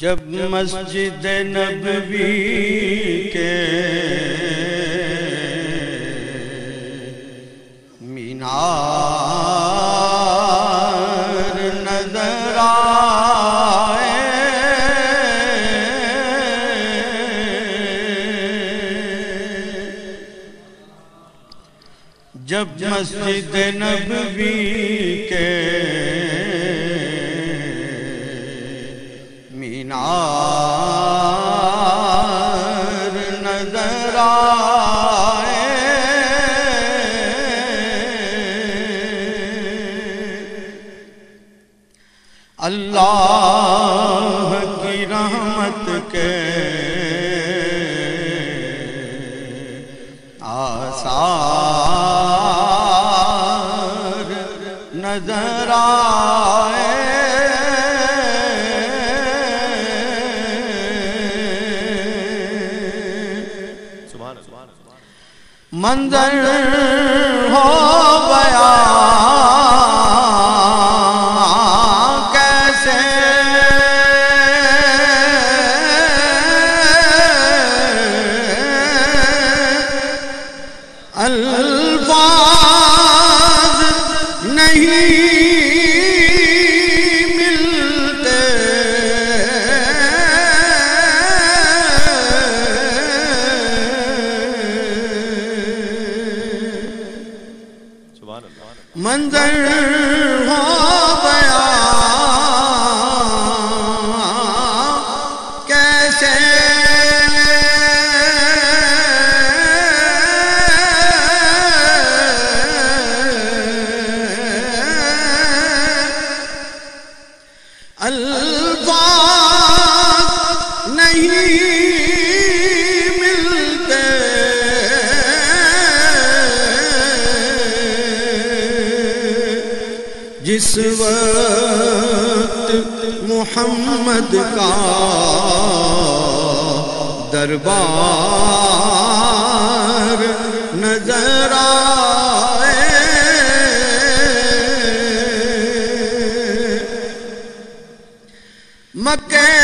جب مسجد نبوی کے مینار نظر آئے جب مسجد نبوی اللہ کی رحمت کے آثار نظر آئے۔ منظر ہو گیا الفاظ نہیں ملتے۔ منظر ہو گیا۔ کیسے الفاظ نہیں ملتے۔ جس وقت محمد کا دربار نظر آئے مکہ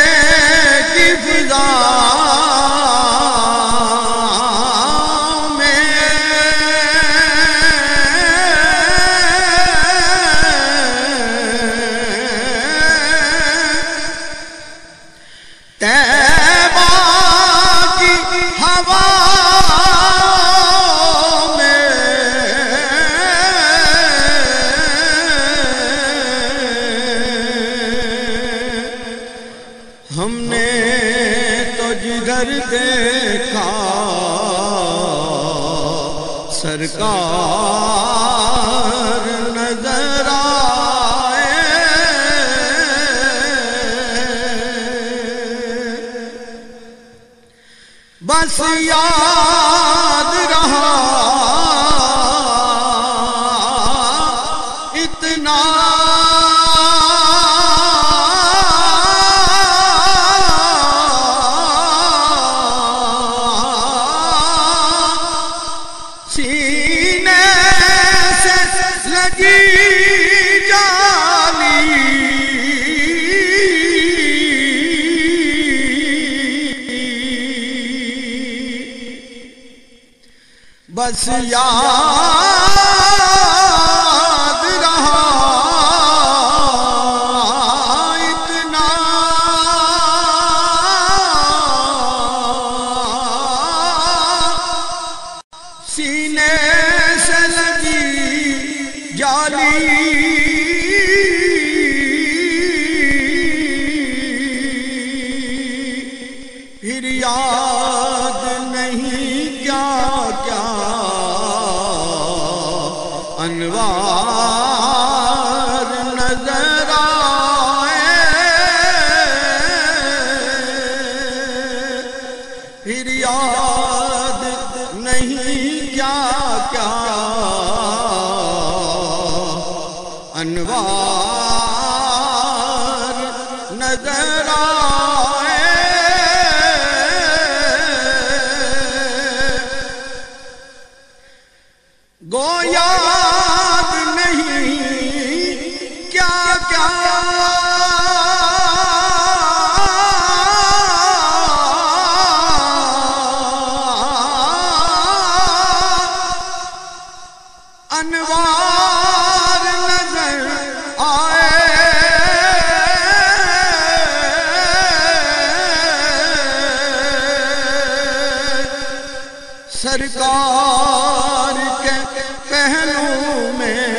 سرکار نظر آئے۔ بس یاد رہا اتنا لگی جانی۔ بس یاد انوار نظر آئے۔ گویا نہیں کیا کیا؟ انوار سرکار کے پہلو میں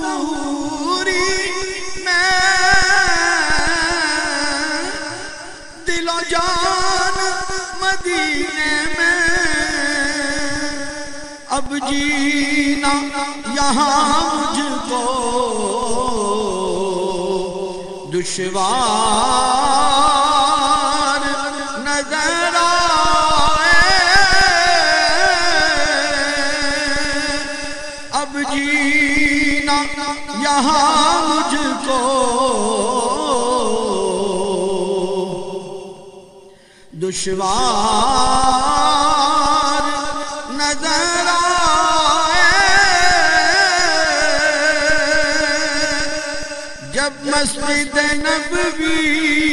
ظہوری میں دل و جان مدینے میں اب جینا یہاں مجھ کو دشوار یہاں مجھ کو دشوار نظر آئے۔ جب مسجد نبوی